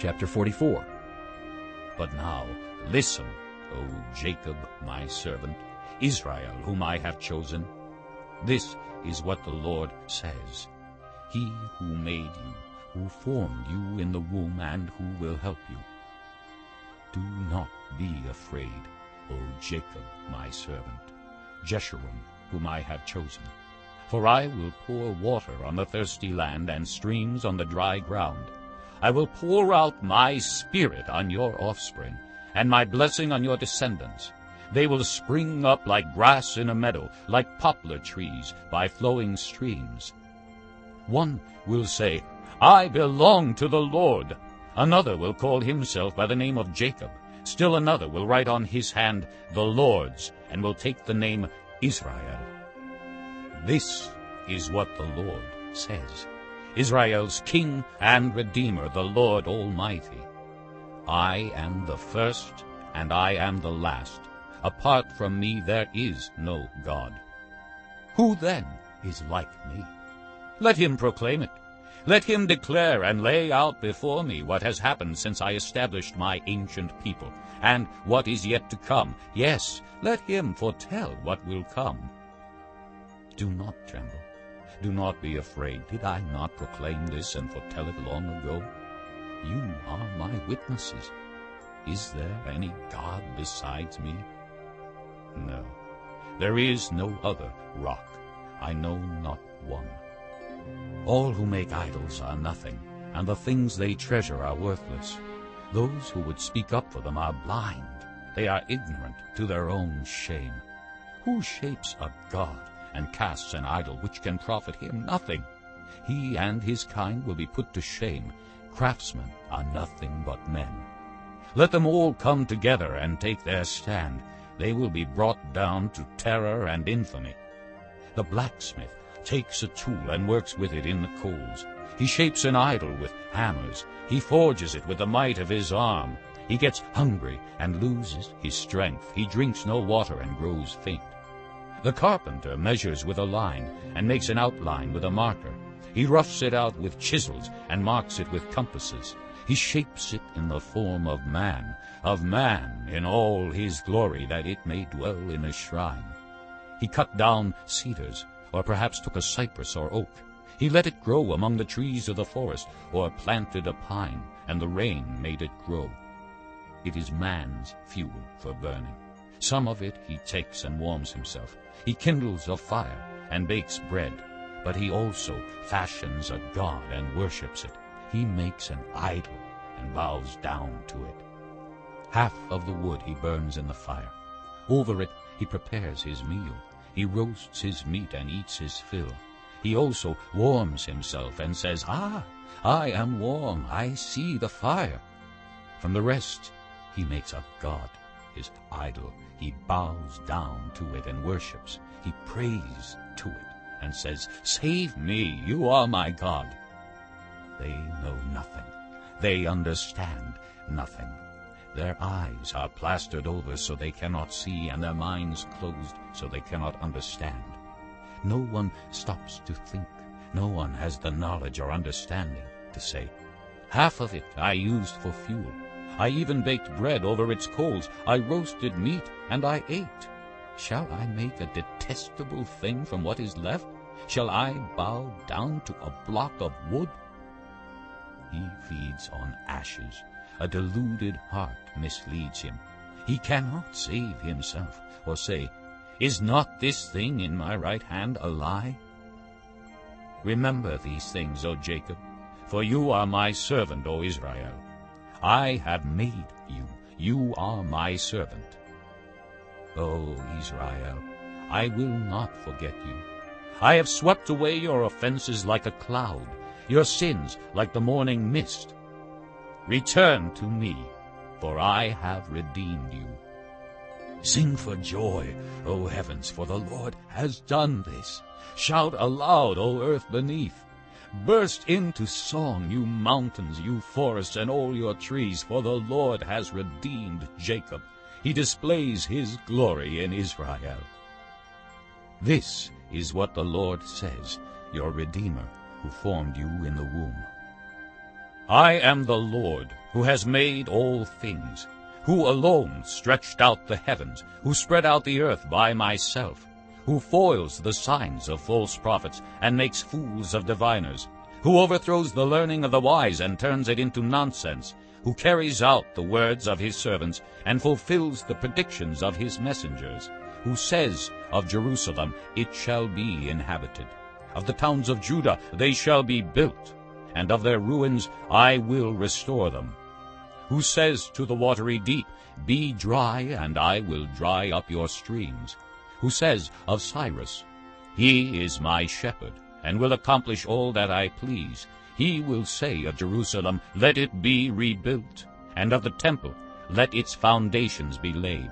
Chapter 44 But now listen, O Jacob, my servant, Israel, whom I have chosen. This is what the Lord says. He who made you, who formed you in the womb, and who will help you. Do not be afraid, O Jacob, my servant, Jeshurun, whom I have chosen. For I will pour water on the thirsty land and streams on the dry ground. I will pour out my spirit on your offspring, and my blessing on your descendants. They will spring up like grass in a meadow, like poplar trees by flowing streams. One will say, I belong to the Lord. Another will call himself by the name of Jacob. Still another will write on his hand, the Lord's, and will take the name Israel. This is what the Lord says. Israel's King and Redeemer, the Lord Almighty. I am the first, and I am the last. Apart from me there is no God. Who then is like me? Let him proclaim it. Let him declare and lay out before me what has happened since I established my ancient people, and what is yet to come. Yes, let him foretell what will come. Do not tremble. Do not be afraid. Did I not proclaim this and foretell it long ago? You are my witnesses. Is there any God besides me? No, there is no other rock. I know not one. All who make idols are nothing, and the things they treasure are worthless. Those who would speak up for them are blind. They are ignorant to their own shame. Who shapes a god and casts an idol which can profit him nothing. He and his kind will be put to shame. Craftsmen are nothing but men. Let them all come together and take their stand. They will be brought down to terror and infamy. The blacksmith takes a tool and works with it in the coals. He shapes an idol with hammers. He forges it with the might of his arm. He gets hungry and loses his strength. He drinks no water and grows faint. The carpenter measures with a line and makes an outline with a marker. He roughs it out with chisels and marks it with compasses. He shapes it in the form of man, of man in all his glory, that it may dwell in a shrine. He cut down cedars, or perhaps took a cypress or oak. He let it grow among the trees of the forest, or planted a pine, and the rain made it grow. It is man's fuel for burning. Some of it he takes and warms himself. He kindles a fire and bakes bread, but he also fashions a god and worships it. He makes an idol and bows down to it. Half of the wood he burns in the fire. Over it he prepares his meal. He roasts his meat and eats his fill. He also warms himself and says, Ah, I am warm, I see the fire. From the rest he makes a god his idol. He bows down to it and worships. He prays to it and says, Save me, you are my God. They know nothing. They understand nothing. Their eyes are plastered over so they cannot see, and their minds closed so they cannot understand. No one stops to think. No one has the knowledge or understanding to say, Half of it I used for fuel, I even baked bread over its coals. I roasted meat, and I ate. Shall I make a detestable thing from what is left? Shall I bow down to a block of wood? He feeds on ashes. A deluded heart misleads him. He cannot save himself, or say, Is not this thing in my right hand a lie? Remember these things, O Jacob, for you are my servant, O Israel. I have made you. You are my servant. O Israel, I will not forget you. I have swept away your offenses like a cloud, your sins like the morning mist. Return to me, for I have redeemed you. Sing for joy, O heavens, for the Lord has done this. Shout aloud, O earth beneath. Burst into song, you mountains, you forests, and all your trees, for the Lord has redeemed Jacob. He displays his glory in Israel. This is what the Lord says, your Redeemer, who formed you in the womb. I am the Lord, who has made all things, who alone stretched out the heavens, who spread out the earth by myself, who foils the signs of false prophets and makes fools of diviners, who overthrows the learning of the wise and turns it into nonsense, who carries out the words of his servants and fulfills the predictions of his messengers, who says of Jerusalem, It shall be inhabited. Of the towns of Judah, they shall be built, and of their ruins I will restore them. Who says to the watery deep, Be dry, and I will dry up your streams. Who says of Cyrus, He is my shepherd, and will accomplish all that I please. He will say of Jerusalem, Let it be rebuilt, and of the temple, Let its foundations be laid.